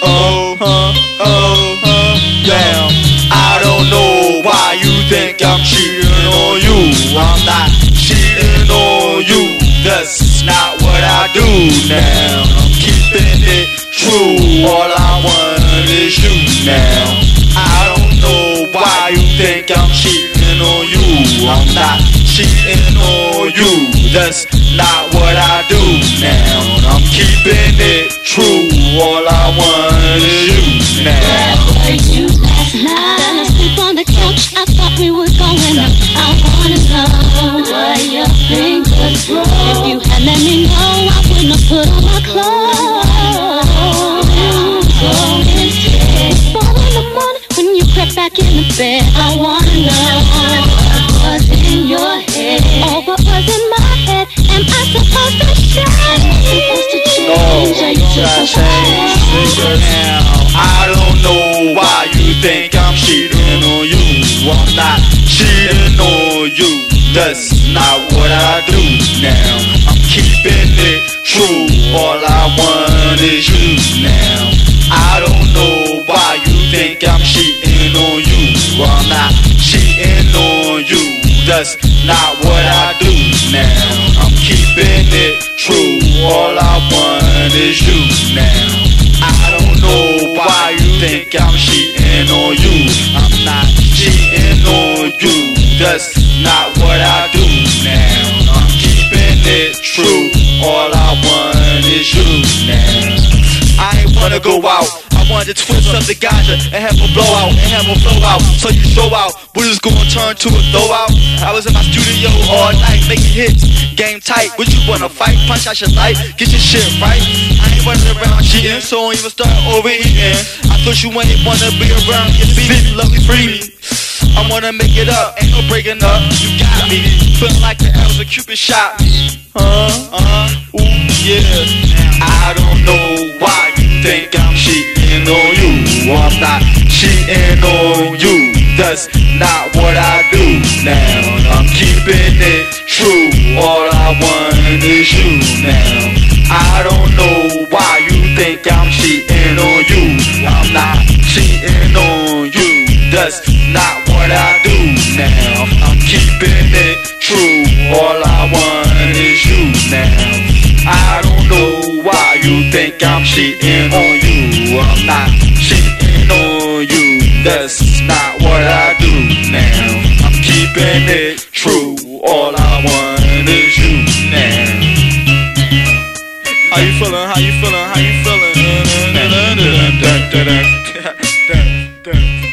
Oh, oh, damn. I don't know why you think I'm cheating on you. I'm not cheating on you. That's not what I do now. I'm keeping it true. All I want is you now. I don't know why you think I'm cheating on you. I'm not cheating on you. That's not what I do now. I'm keeping it true. All I want is you now. you last night. Asleep on the couch. I thought we were going out. I wanna know what you think was. If you had let me know, I wouldn't put on my clothes. Go in the morning when you crept back in the bed. I wanna know what was in your head. Oh, what was in now. I don't know why you think I'm cheating on you. I'm not cheating on you. That's not what I do now. I'm keeping it true. All I want is you now. I don't know why you think I'm cheating on you. I'm not cheating on you. That's not what I do now. I'm keeping it true. All I want is you now. Cheating on you. I'm not cheating on you. That's not what I do now. I'm keeping it true. All I want is you now. I ain't wanna go out. I wanted to twist up the ganja and have a blowout and have a blowout. So you show out, but just gonna turn to a throwout. I was in my studio all night making hits, game tight. Would you wanna fight? Punch out your light, get your shit right. Cheating, so don't even start overeating. I thought you ain't wanna be around your baby, lovely free me. I wanna make it up, ain't no breaking up. You got me, feeling like the arrows of Cupid shot. Huh? Uh, ooh, yeah. I don't know why you think I'm cheating on you. I'm not cheating on you. That's not what I do now. I'm keeping it true. All I want is you think I'm cheating on you. I'm not cheating on you. That's not what I do now. I'm keeping it true. All I want is you now. I don't know why you think I'm cheating on you. I'm not cheating on you. That's not what I do now. I'm keeping it true. All I want is you now. How you feeling? How you feeling? dance, dance.